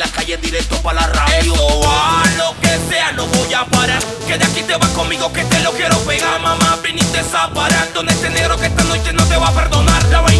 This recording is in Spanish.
la calle directo para la radio. Eso, a lo que sea, no voy a parar. Que de aquí te vas conmigo, que te lo quiero pegar. Mamá, viniste a parar. Donde este negro que esta noche no te va a perdonar. La vaina